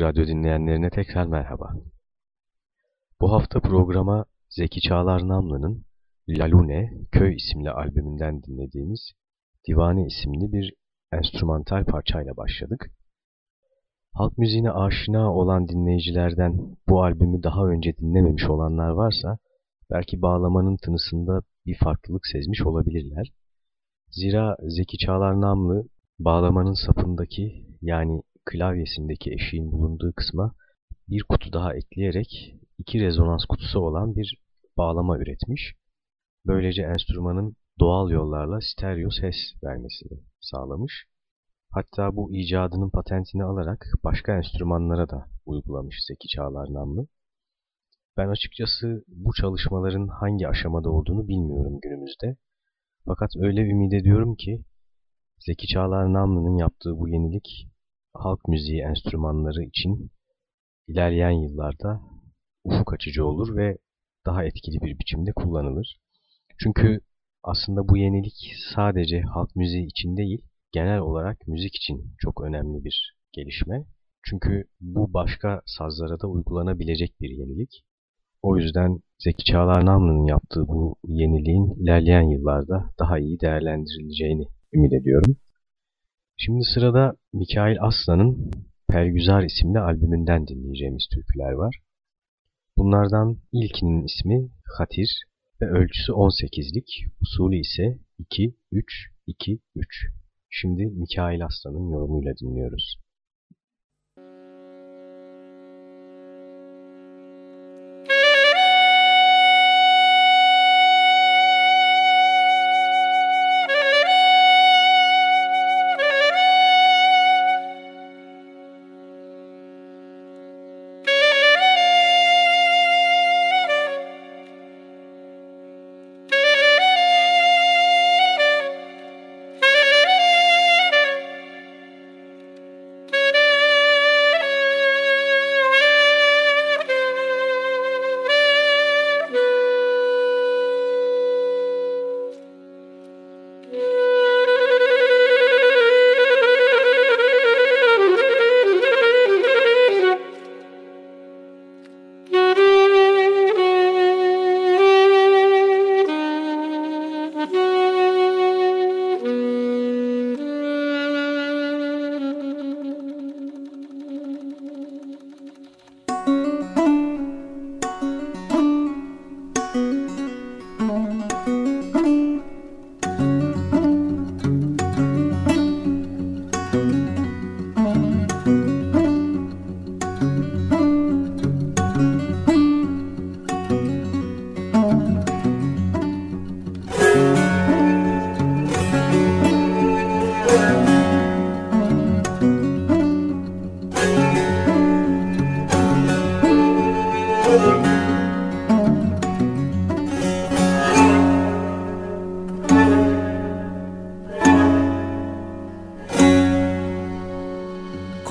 Açık Radyo dinleyenlerine tekrar merhaba. Bu hafta programa Zeki Çağlar Namlı'nın Lalune, Köy isimli albümünden dinlediğimiz Divane isimli bir enstrümantal parçayla başladık. Halk müziğine aşina olan dinleyicilerden bu albümü daha önce dinlememiş olanlar varsa belki bağlamanın tınısında bir farklılık sezmiş olabilirler. Zira Zeki Çağlar Namlı bağlamanın sapındaki yani klavyesindeki eşiğin bulunduğu kısma bir kutu daha ekleyerek iki rezonans kutusu olan bir bağlama üretmiş. Böylece enstrümanın doğal yollarla stereo ses vermesini sağlamış. Hatta bu icadının patentini alarak başka enstrümanlara da uygulamış Zeki Çağlar namlı. Ben açıkçası bu çalışmaların hangi aşamada olduğunu bilmiyorum günümüzde. Fakat öyle ümit ediyorum ki Zeki Çağlar Namlı'nın yaptığı bu yenilik halk müziği enstrümanları için ilerleyen yıllarda ufuk açıcı olur ve daha etkili bir biçimde kullanılır. Çünkü aslında bu yenilik sadece halk müziği için değil, genel olarak müzik için çok önemli bir gelişme. Çünkü bu başka sazlara da uygulanabilecek bir yenilik. O yüzden Zeki Çağlar Namlı'nın yaptığı bu yeniliğin ilerleyen yıllarda daha iyi değerlendirileceğini ümit ediyorum. Şimdi sırada Mikail Aslan'ın Pergüzar isimli albümünden dinleyeceğimiz türküler var. Bunlardan ilkinin ismi Hatir ve ölçüsü 18'lik, usulü ise 2-3-2-3. Şimdi Mikail Aslan'ın yorumuyla dinliyoruz.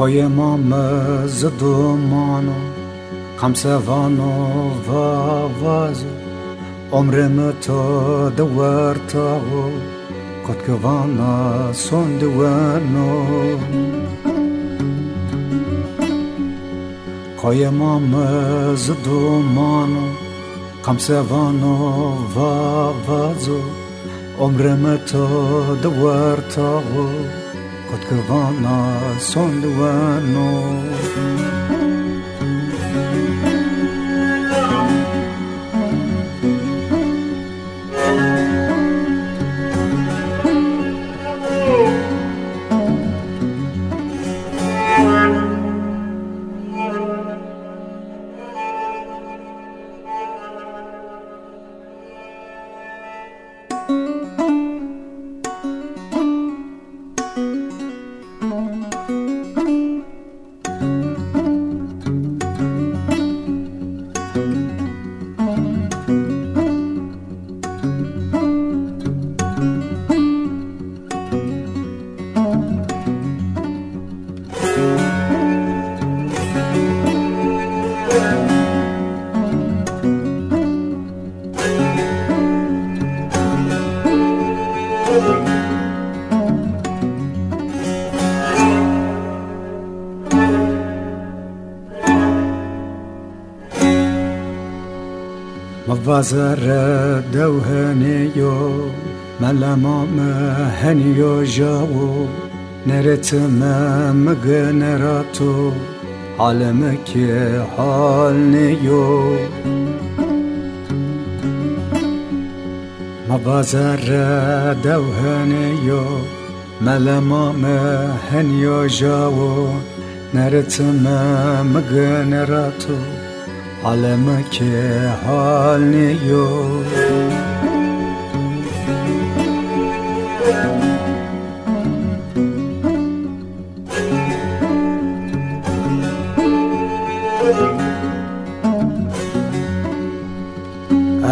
قایمام ز دومانو خمسوانو و وازو عمرم تا دور تاغو قد كوانا سندوانو قایمام ز دومانو خمسوانو و وازو عمرم تا دور تاغو son dëwërno مبازر دوهنيو ملما مهنيو جاو نرتما مغنراتو عالمك حالنيو مبازر دوهنيو ملما مهنيو جاو نرتما مغنراتو حالم که حال نیو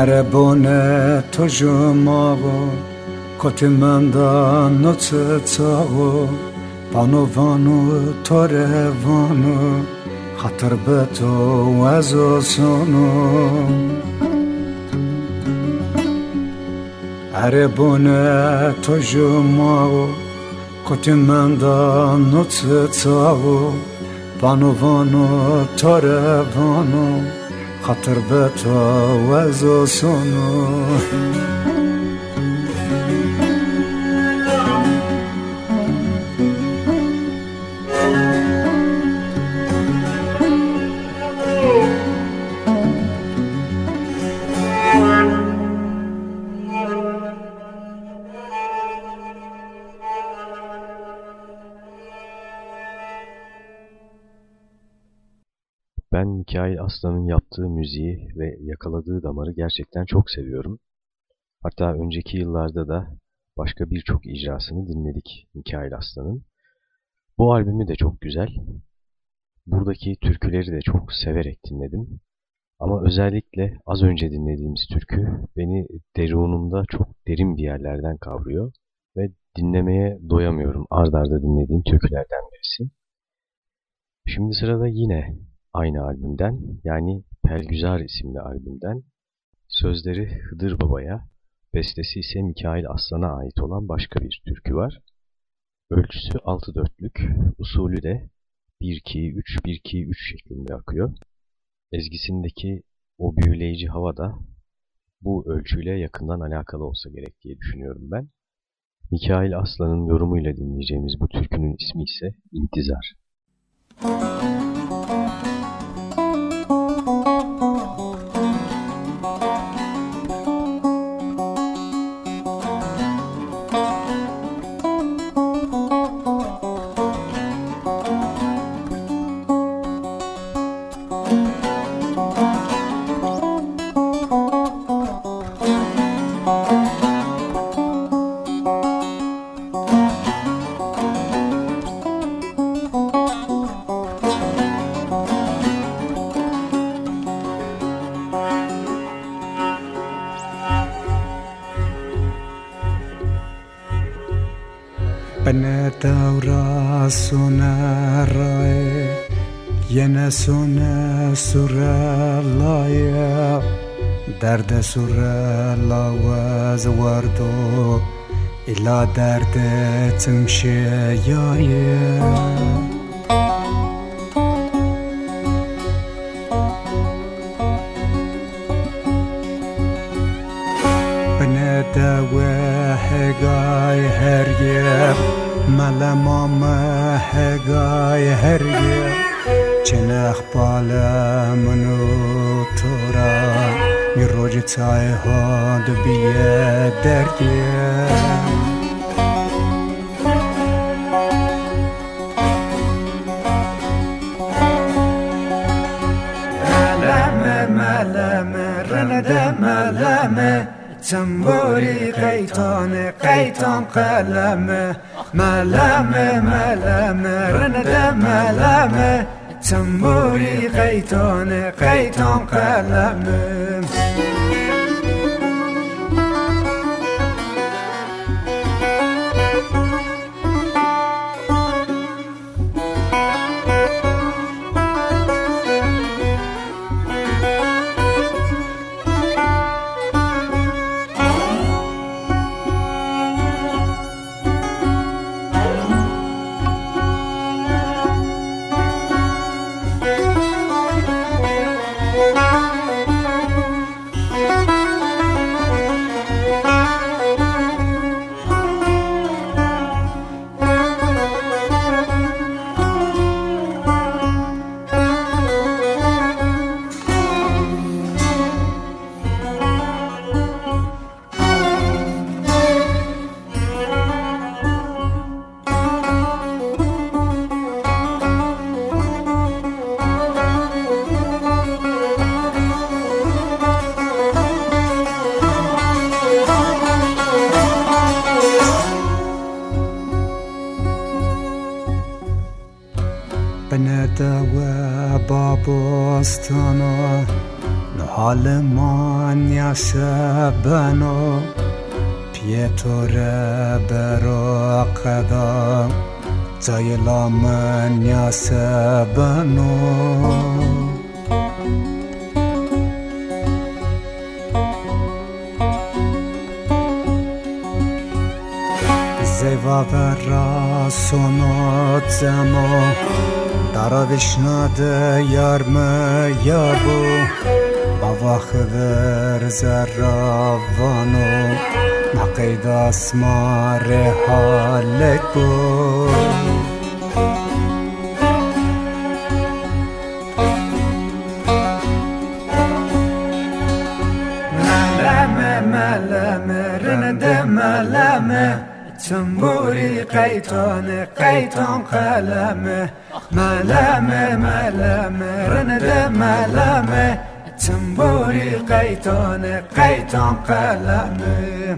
Arabone to jumago Kotimanda noce cago Panovanu torevanu خطر به تو از آسانو. اره بونه تو جمعو کتی من دا نوت تاو بانو بانو تاره بانو خطر به تو از آسانو. Aslan'ın yaptığı müziği ve yakaladığı damarı gerçekten çok seviyorum. Hatta önceki yıllarda da başka birçok icrasını dinledik Mikail Aslan'ın. Bu albümü de çok güzel. Buradaki türküleri de çok severek dinledim. Ama özellikle az önce dinlediğimiz türkü beni derunumda çok derin bir yerlerden kavruyor ve dinlemeye doyamıyorum. Ard arda dinlediğim türkülerden birisi. Şimdi sırada yine aynı albümden yani Pelgüzar isimli albümden sözleri Hıdır Baba'ya, bestesi ise Mikail Aslan'a ait olan başka bir türkü var. Ölçüsü 6 dörtlük, usulü de 1-2-3, 1-2-3 şeklinde akıyor. Ezgisindeki o büyüleyici hava da bu ölçüyle yakından alakalı olsa gerek diye düşünüyorum ben. Mikail Aslan'ın yorumuyla dinleyeceğimiz bu türkünün ismi ise İntizar. Müzik سر الله وزوردو إلا درد تمشي يايا. هگای هرگه ملمام هگای هرگه چنخ بالا منو تو را Мироже цайха добие дерге تنبوری قیتان قیتان قلمه ملمه ملمه رنده ملمه تنبوری قیتان قیتان قلمه بابستانا حال من یسبنا پیتوره برا قدا زایلا من یسبنا Zevavera sonot zemo Daravişnade yar me yar bu? Bava xıvır zerravanu Naqeyd asma rehalek bu. Meleme meleme rende meleme. Tımburi kaytanı kaytan kaleme ملامه ملامه رنده ملامه تنبوری قیتانه قیتان قلمه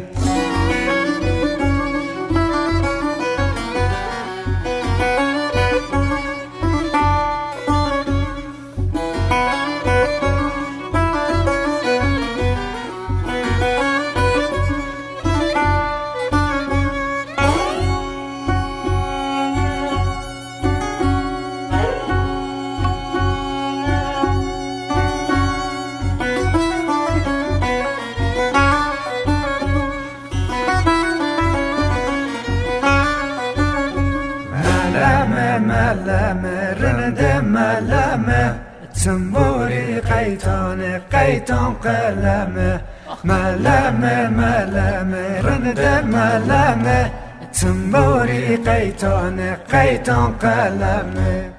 kaleme Meleme meleme Rende meleme Tımbori kaytane Kaytan kaleme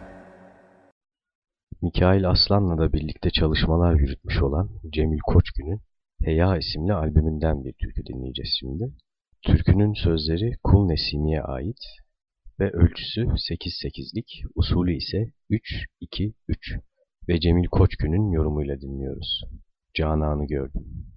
Mikail Aslan'la da birlikte çalışmalar yürütmüş olan Cemil Koçgün'ün Heya isimli albümünden bir türkü dinleyeceğiz şimdi. Türkünün sözleri Kul Nesimi'ye ait ve ölçüsü 8-8'lik, usulü ise 3-2-3 ve Cemil Koçgün'ün yorumuyla dinliyoruz. Canan'ı gördüm.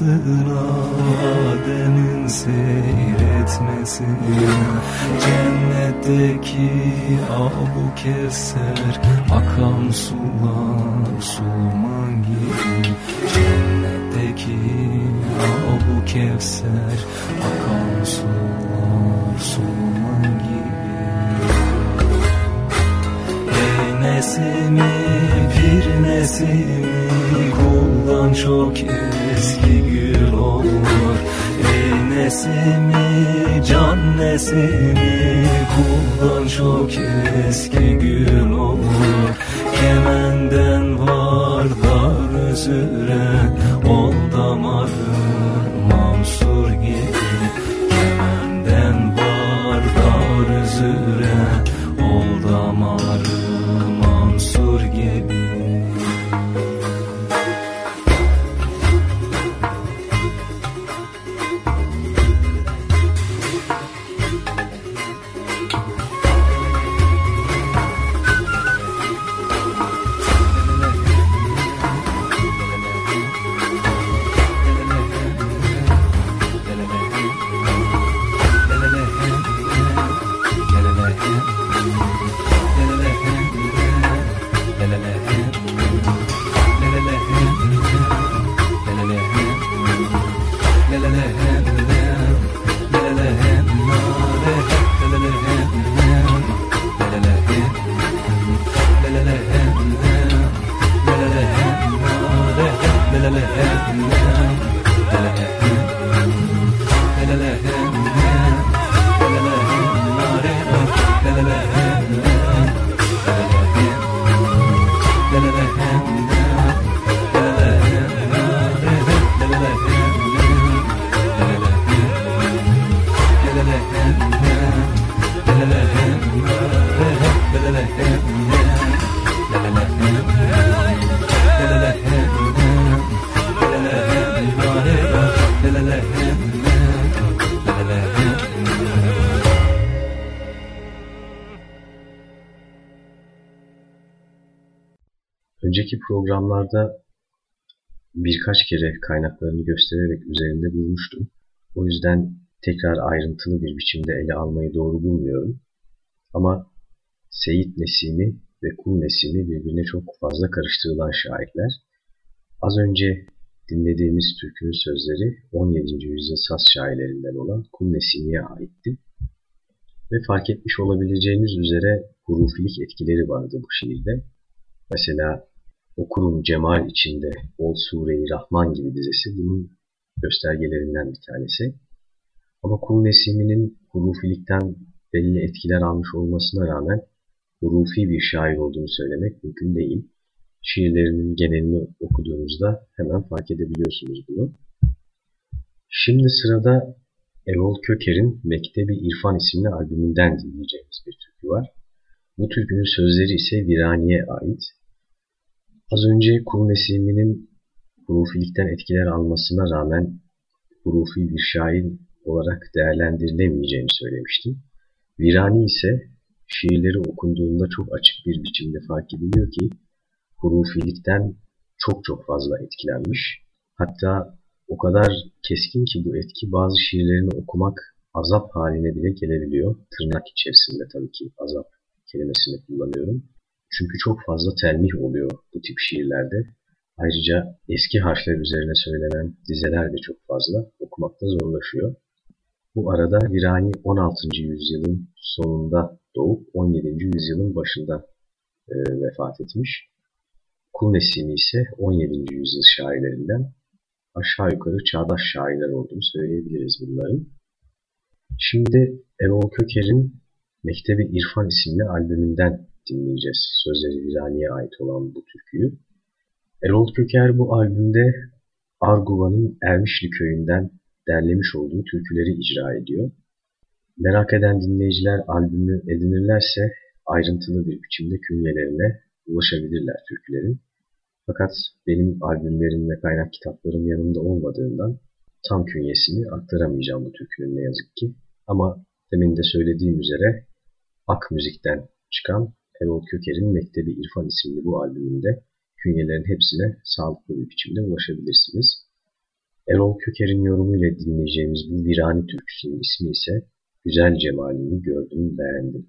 Anasına Adem'in seyretmesine Cennetteki Abu Kevser Akan sular sulman gibi Cennetteki Abu Kevser Akan sular sulman gibi Ey nesimi bir nesimi Kuldan çok eski olur. Ey nesimi can nesimi Kuldan çok eski gül olur. Kemenden var dar üzere programlarda birkaç kere kaynaklarını göstererek üzerinde durmuştum. O yüzden tekrar ayrıntılı bir biçimde ele almayı doğru bulmuyorum. Ama Seyit Nesimi ve Kul Nesimi birbirine çok fazla karıştırılan şairler. Az önce dinlediğimiz türkünün sözleri 17. yüzyıl Saz şairlerinden olan Kul Nesimi'ye aitti. Ve fark etmiş olabileceğiniz üzere hurufilik etkileri vardı bu şiirde. Mesela Okurum Cemal içinde Ol Sure-i Rahman gibi dizesi bunun göstergelerinden bir tanesi. Ama Kul Nesimi'nin hurufilikten belli etkiler almış olmasına rağmen hurufi bir şair olduğunu söylemek mümkün değil. Şiirlerinin genelini okuduğunuzda hemen fark edebiliyorsunuz bunu. Şimdi sırada Erol Köker'in Mektebi İrfan isimli albümünden dinleyeceğimiz bir türkü var. Bu türkünün sözleri ise Virani'ye ait. Az önce Kul Nesimi'nin hurufilikten etkiler almasına rağmen hurufi bir şair olarak değerlendirilemeyeceğini söylemiştim. Virani ise şiirleri okunduğunda çok açık bir biçimde fark ediliyor ki hurufilikten çok çok fazla etkilenmiş. Hatta o kadar keskin ki bu etki bazı şiirlerini okumak azap haline bile gelebiliyor. Tırnak içerisinde tabii ki azap kelimesini kullanıyorum. Çünkü çok fazla telmih oluyor bu tip şiirlerde. Ayrıca eski harfler üzerine söylenen dizeler de çok fazla okumakta zorlaşıyor. Bu arada Virani 16. yüzyılın sonunda doğup 17. yüzyılın başında e, vefat etmiş. Kul Nesimi ise 17. yüzyıl şairlerinden aşağı yukarı çağdaş şairler olduğunu söyleyebiliriz bunların. Şimdi Erol Köker'in Mektebi İrfan isimli albümünden dinleyeceğiz. Sözleri Virani'ye ait olan bu türküyü. Erol Köker bu albümde Arguva'nın Ermişli köyünden derlemiş olduğu türküleri icra ediyor. Merak eden dinleyiciler albümü edinirlerse ayrıntılı bir biçimde künyelerine ulaşabilirler türkülerin. Fakat benim albümlerim ve kaynak kitaplarım yanımda olmadığından tam künyesini aktaramayacağım bu türkünün ne yazık ki. Ama demin de söylediğim üzere Ak Müzik'ten çıkan Erol Köker'in Mektebi İrfan isimli bu albümünde künyelerin hepsine sağlıklı bir biçimde ulaşabilirsiniz. Erol Köker'in yorumuyla dinleyeceğimiz bu virani türküsünün ismi ise Güzel Cemalini Gördüm Beğendim.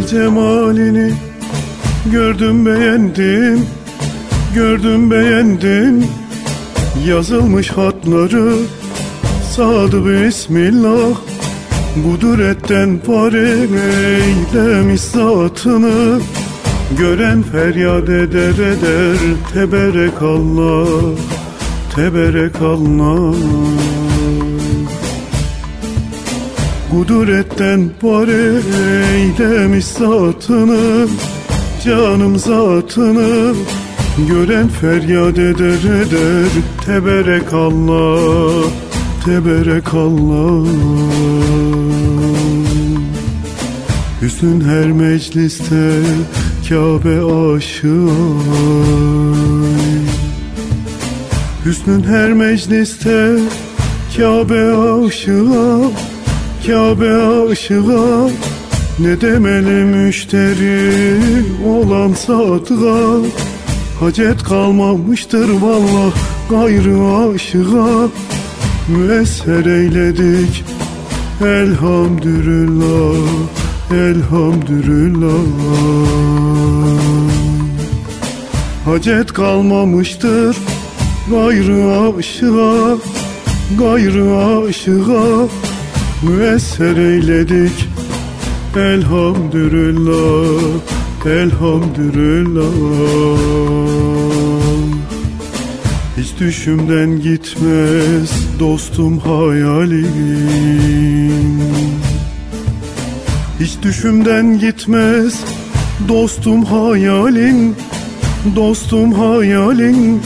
Güzel cemalini Gördüm beğendim, gördüm beğendim. Yazılmış hatları Sadı Bismillah Budur etten pare eylemiş zatını. Gören feryat eder eder Teberek Allah Teberek Allah Kuduretten var eylemiş zatını Canım zatını. Gören feryat eder eder Teberek Allah Teberek Allah Hüsnün her mecliste Kabe aşığı. Hüsnün her mecliste Kabe aşığı Kabe aşığa ne demeli müşteri olan sadığa Hacet kalmamıştır valla gayrı aşığa Müesser eyledik elhamdülillah elhamdülillah. Hacet kalmamıştır gayrı aşığa gayrı aşığa müesser eyledik. Elhamdülillah, elhamdülillah. Hiç düşümden gitmez dostum hayalim. Hiç düşümden gitmez dostum hayalin Dostum hayalin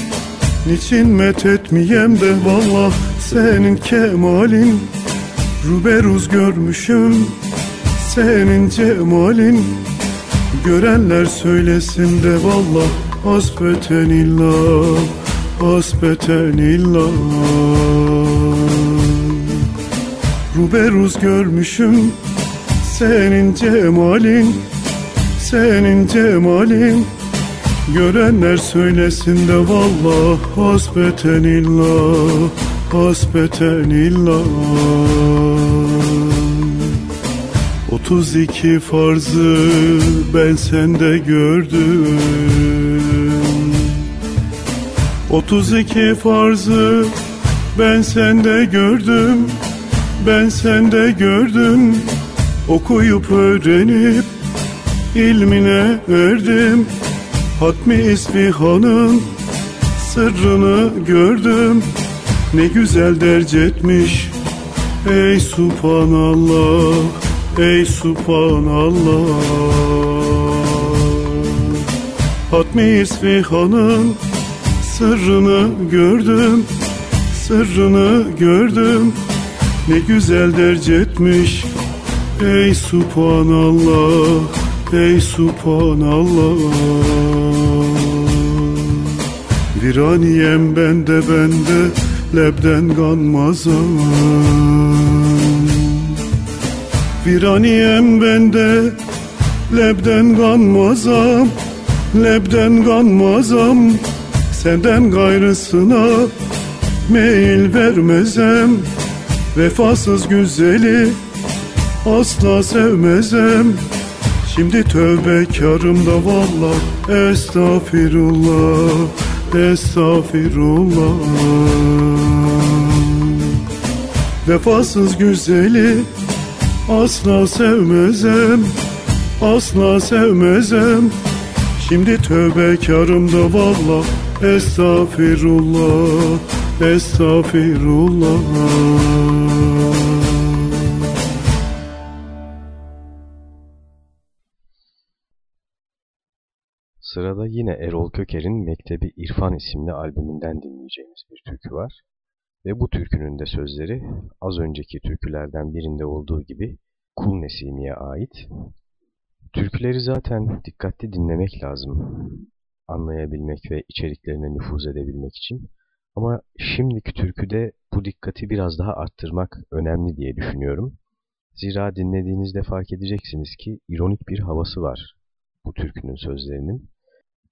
Niçin met etmeyem de vallah senin kemalin Ruberuz görmüşüm senin cemalin. Görenler söylesin de vallah Hasbeten illah Hasbeten illah Ruberuz görmüşüm senin cemalin. Senin cemalin. Görenler söylesin de valla hasbeten illa Hasbeten illa 32 farzı ben sende gördüm. 32 farzı ben sende gördüm. Ben sende gördüm. Okuyup öğrenip ilmine erdim. Hatmi İsfihan'ın sırrını gördüm. Ne güzel derc etmiş Ey Subhanallah Ey Subhanallah. Hatmi İsfihan'ın sırrını gördüm Sırrını gördüm. Ne güzel derc etmiş. Ey Subhanallah Ey Subhanallah. Viraniyem bende bende Lebden kanmazam Viraniyem bende Lebden kanmazam Lebden kanmazam. Senden gayrısına Meyil vermezem Vefasız güzeli Asla sevmezem. Şimdi tövbekarım da valla Estağfirullah Estağfirullah. Vefasız güzeli Asla sevmezem Asla sevmezem Şimdi tövbekarım da valla Estağfirullah Estağfirullah Sırada yine Erol Köker'in Mektebi İrfan isimli albümünden dinleyeceğimiz bir türkü var. Ve bu türkünün de sözleri az önceki türkülerden birinde olduğu gibi Kul Nesimi'ye ait. Türküleri zaten dikkatli dinlemek lazım. Anlayabilmek ve içeriklerine nüfuz edebilmek için. Ama şimdiki türküde bu dikkati biraz daha arttırmak önemli diye düşünüyorum. Zira dinlediğinizde fark edeceksiniz ki ironik bir havası var bu türkünün sözlerinin.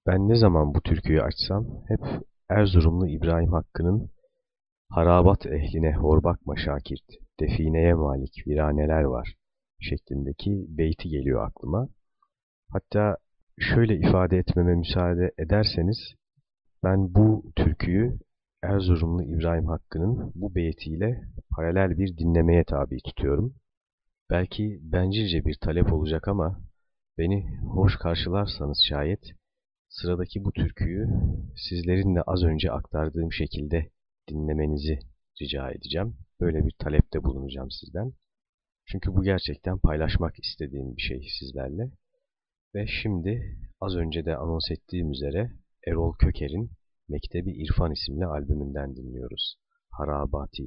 Ben ne zaman bu türküyü açsam hep Erzurumlu İbrahim Hakkı'nın Harabat ehline hor bakma şakirt, defineye malik viraneler var şeklindeki beyti geliyor aklıma. Hatta şöyle ifade etmeme müsaade ederseniz ben bu türküyü Erzurumlu İbrahim Hakkı'nın bu beytiyle paralel bir dinlemeye tabi tutuyorum. Belki bencilce bir talep olacak ama beni hoş karşılarsanız şayet sıradaki bu türküyü sizlerin de az önce aktardığım şekilde dinlemenizi rica edeceğim. Böyle bir talepte bulunacağım sizden. Çünkü bu gerçekten paylaşmak istediğim bir şey sizlerle. Ve şimdi az önce de anons ettiğim üzere Erol Köker'in Mektebi İrfan isimli albümünden dinliyoruz. Harabati.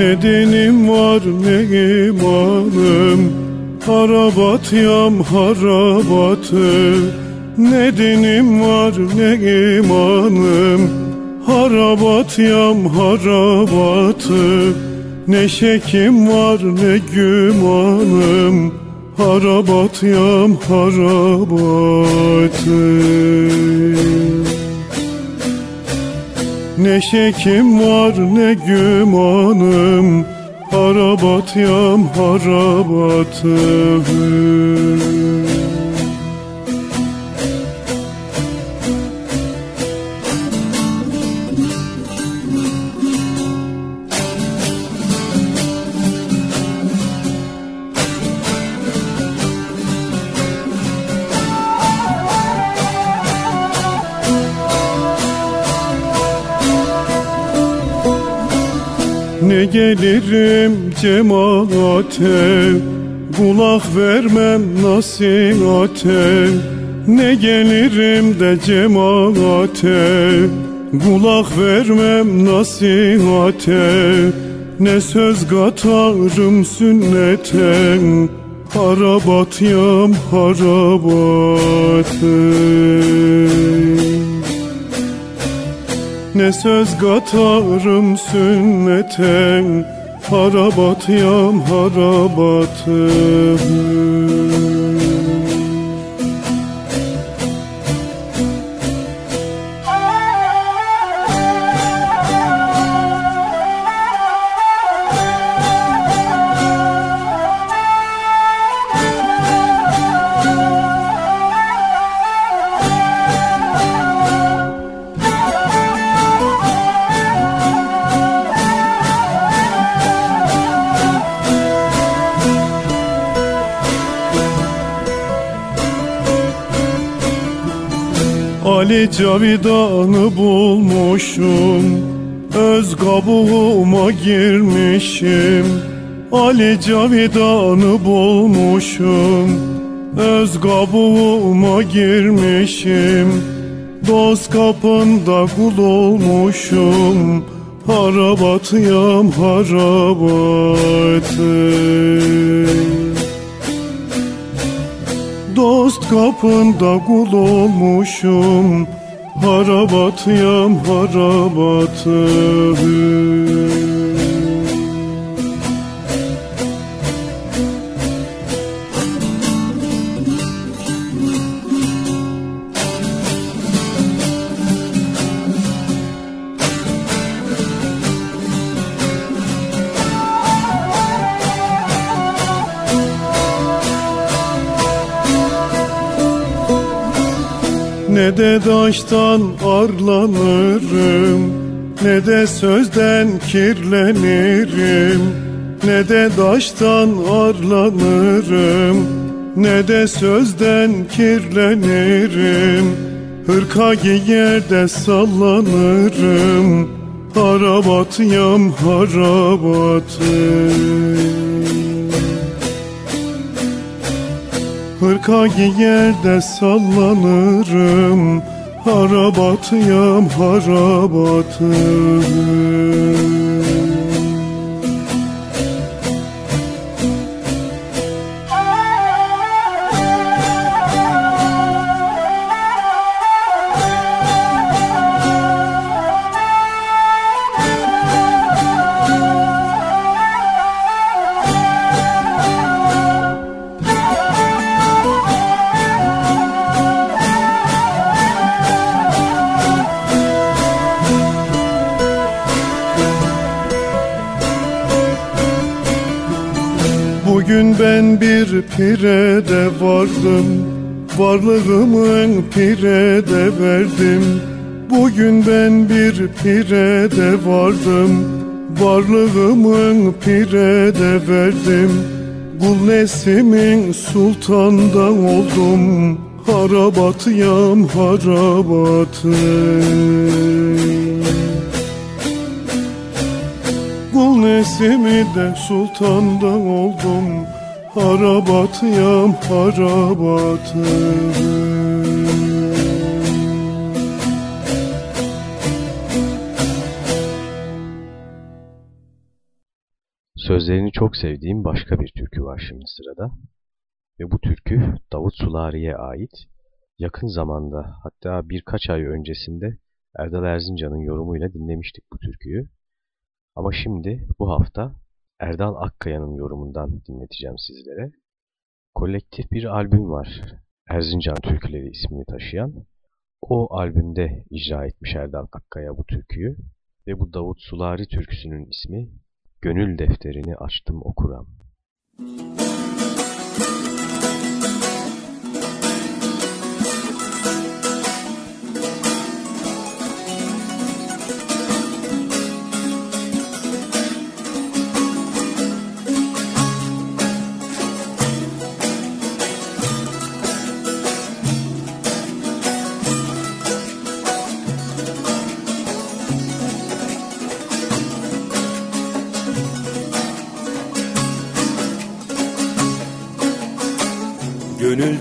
Ne dinim var ne imanım Harabat yam harabatı. Ne dinim var ne imanım Harabat yam harabatı. Ne şekim var ne gümanım Harabat yam harabatı Ne şekim var ne gümanım. Harabat yam harabatı Ne gelirim cemaate Kulak vermem nasihate Ne gelirim de cemaate Kulak vermem nasihate Ne söz katarım sünnete. Harabat yam harabatı ne söz katarım sünnete Harabat yam harabatım Ali Cavidan'ı bulmuşum. Öz kabuğuma girmişim. Ali Cavidan'ı bulmuşum. Öz kabuğuma girmişim. Dost kapında kul olmuşum. Harabat yam harabatı Dost kapında kul olmuşum. Harabat yam harabatı Ne de daştan arlanırım Ne de sözden kirlenirim Ne de daştan arlanırım Ne de sözden kirlenirim. Hırka giyer sallanırım Harabat yam harabatı Hırka giyer de sallanırım Harabat yam ben bir pirede vardım Varlığımın pirede verdim. Bugün ben bir pirede vardım. Varlığımın pirede verdim. Kul Nesim'in sultandan oldum. Harabat yam harabatı. Kul Nesimi de sultandan oldum Harabat yam harabatı Sözlerini çok sevdiğim başka bir türkü var şimdi sırada. Ve bu türkü Davut Sulari'ye ait. Yakın zamanda hatta birkaç ay öncesinde Erdal Erzincan'ın yorumuyla dinlemiştik bu türküyü. Ama şimdi bu hafta Erdal Akkaya'nın yorumundan dinleteceğim sizlere. kolektif bir albüm var. Erzincan Türküleri ismini taşıyan. O albümde icra etmiş Erdal Akkaya bu türküyü ve bu Davut Sulari türküsünün ismi Gönül Defterini Açtım Okuram. Müzik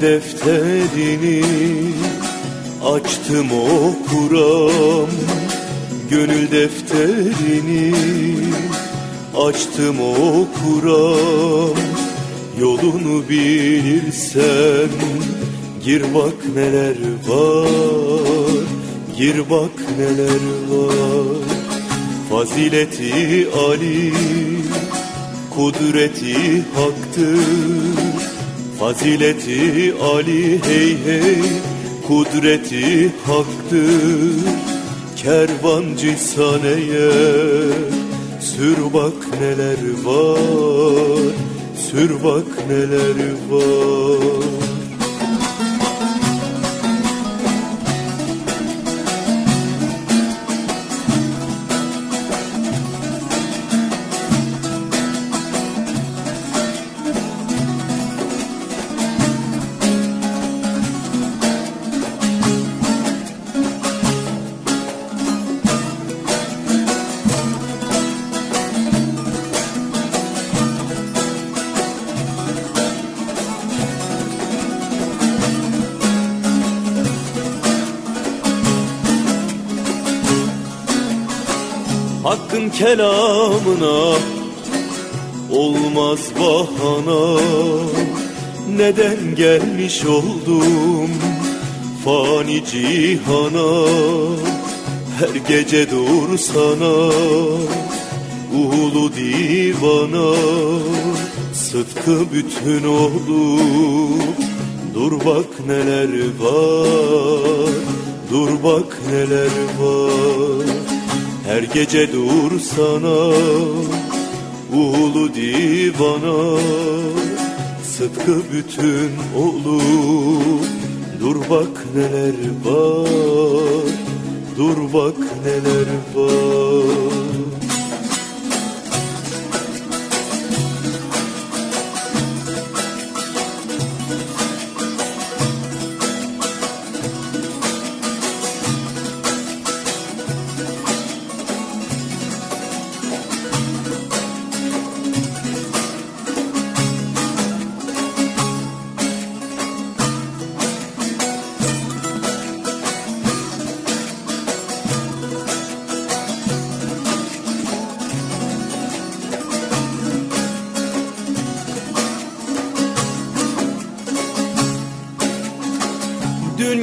defterini açtım okuram Gönül defterini açtım okuram Yolunu bilirsen gir bak neler var Gir bak neler var. Fazileti Ali kudreti haktır Fazileti Ali hey hey Kudreti haktır. Kervancı saneye Sür bak neler var Sür bak neler var kelamına olmaz bahana. Neden gelmiş oldum fani cihana? Her gece dur sana ulu divana. Sıtkı bütün olup dur bak neler var Dur bak neler var her gece dur sana Ulu divana. Sıtkı bütün olup Dur bak neler var Dur bak neler var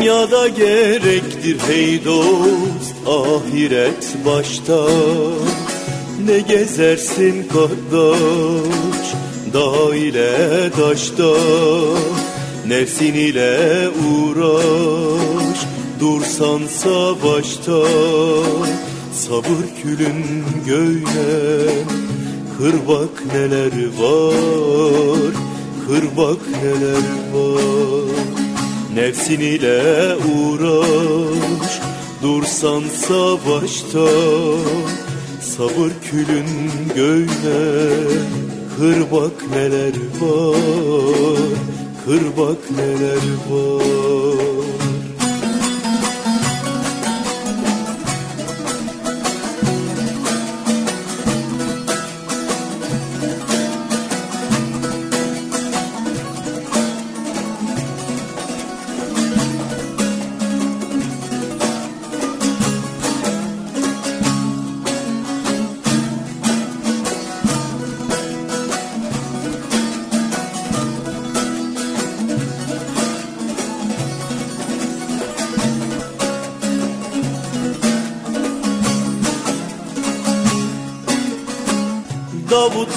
Dünyada gerektir hey dost ahiret başta. Ne gezersin kardeş dağ ile taşta. Nefsin ile uğraş dursan savaşta. Sabır külün göğne kır bak neler var Kır bak neler var Nefsin ile uğraş Dursan savaşta. Sabır külün göğne Kır bak neler var Kır bak neler var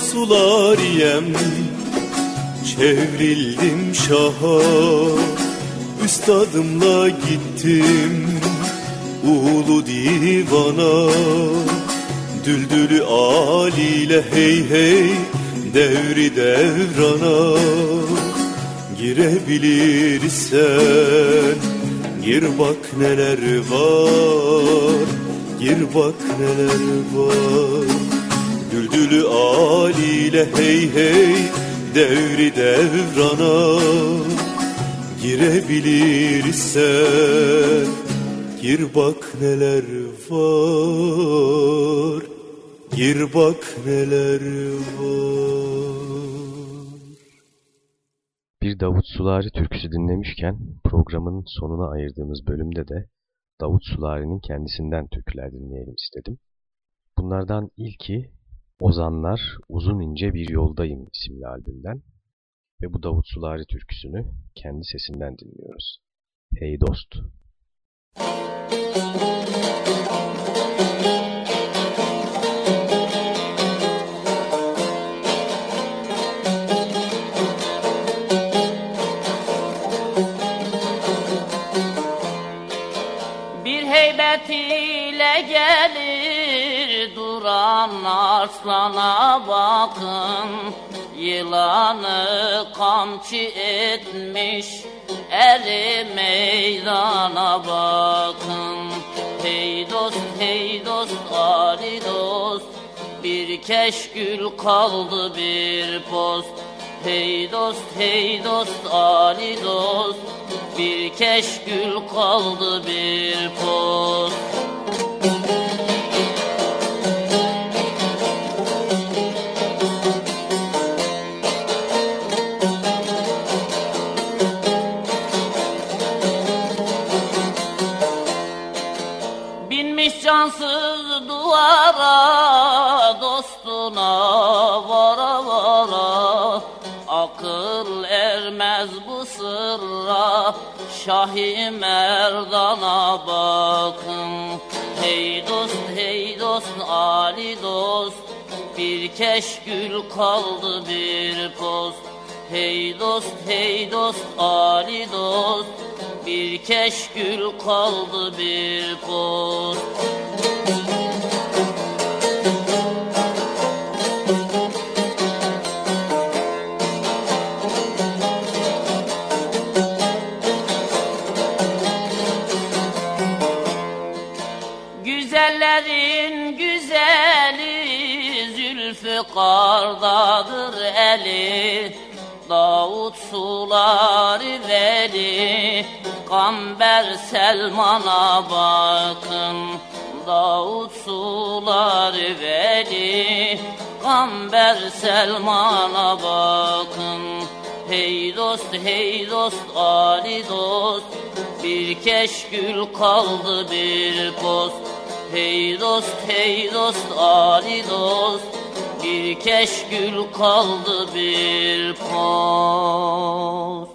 sular yem. Çevrildim şaha. Üstadımla gittim. Ulu divana. Düldülü aliyle hey hey Devri devrana. Girebilirsen Gir bak neler var. Gir bak neler var Düldülü aliyle hey hey Devri devrana Girebilirsen Gir bak neler var Gir bak neler var Bir Davut Sulari türküsü dinlemişken programın sonuna ayırdığımız bölümde de Davut Sulari'nin kendisinden türküler dinleyelim istedim. Bunlardan ilki Ozanlar Uzun İnce Bir Yoldayım isimli albümden ve bu Davut Sulari türküsünü kendi sesinden dinliyoruz. Hey dost! Bir heybet duran arslana bakın Yılanı kamçı etmiş eri meydana bakın. Hey dost hey dost Ali dost bir keşkül kaldı bir post. Hey dost hey dost Ali dost bir keşkül kaldı bir post Şahi Merdan'a bakın. Hey dost hey dost Ali dost. Bir keşkül kaldı bir post. Hey dost hey dost Ali dost. Bir keşkül kaldı bir post Zülfikar'dadır eli Davut suları veli Kamber Selman'a bakın. Davut suları veli Kamber Selman'a bakın. Hey dost hey dost Ali dost Bir keşkül kaldı bir post. Hey dost hey dost Ali dost Bir keşkül kaldı bir post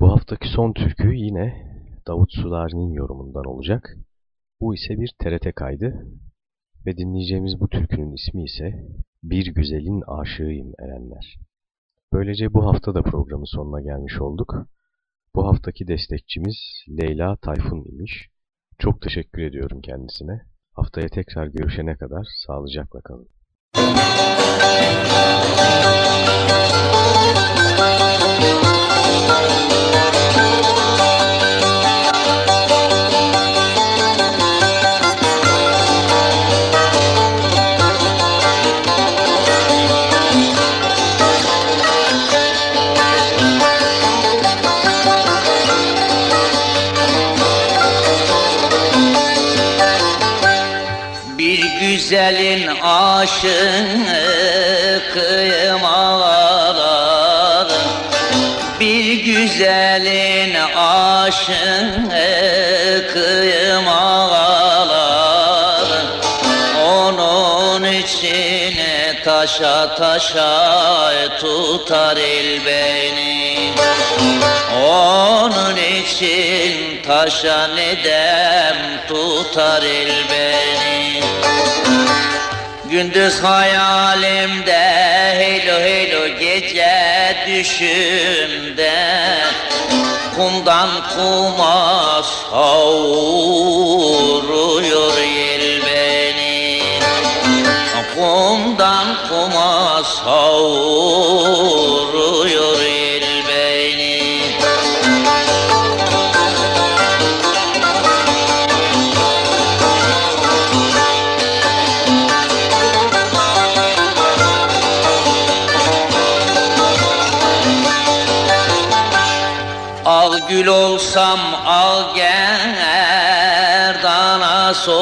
Bu haftaki son türkü yine Davut Sulari'nin yorumundan olacak. Bu ise bir TRT kaydı ve dinleyeceğimiz bu türkünün ismi ise Bir Güzelin Aşığıyım Erenler. Böylece bu hafta da programın sonuna gelmiş olduk. Bu haftaki destekçimiz Leyla Tayfun imiş. Çok teşekkür ediyorum kendisine. Haftaya tekrar görüşene kadar sağlıcakla kalın. Bir aşığıyım ağlarım Bir güzelin aşığıyım ağlarım Onun için taşa taşa tutar el beni Onun için taşa nedem tutar el beni Gündüz hayalimde heylo heylo gece düşümde. Kumdan kuma savuruyor yel beni. Kumdan kuma savuruyor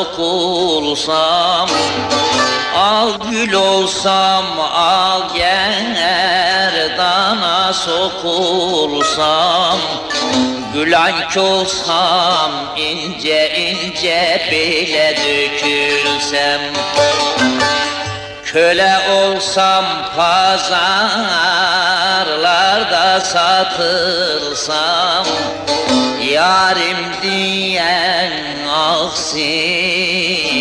sokulsam Al gül olsam al gerdana sokulsam Gülanç olsam ince ince bile dökülsem. Köle olsam pazarlarda satılsam Yarim diyen aksine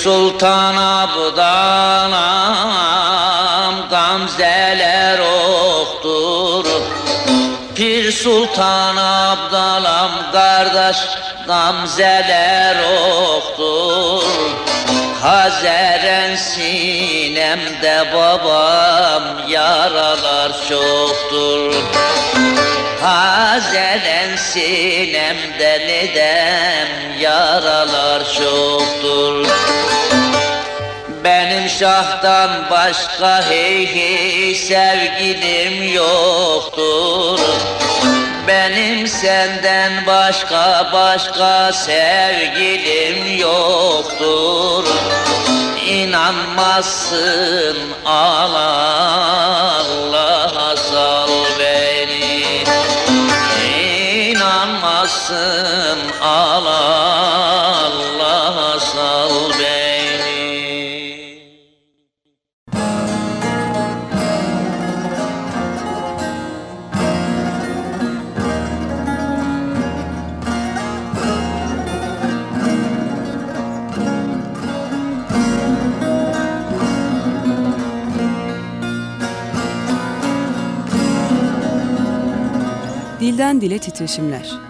Pir Sultan Abdalam gamzeler oktur. Pir Sultan Abdalam kardeş gamzeler oktur. Hazeren sinemde babam yaralar çoktur Hazeren sinemde nedem yaralar çoktur. Benim şahtan başka hey hey sevgilim yoktur. Benim senden başka başka sevgilim yoktur. İnanmazsın Allah'a sal İnanmazsın Allah'a sal beni Dilden dile titreşimler.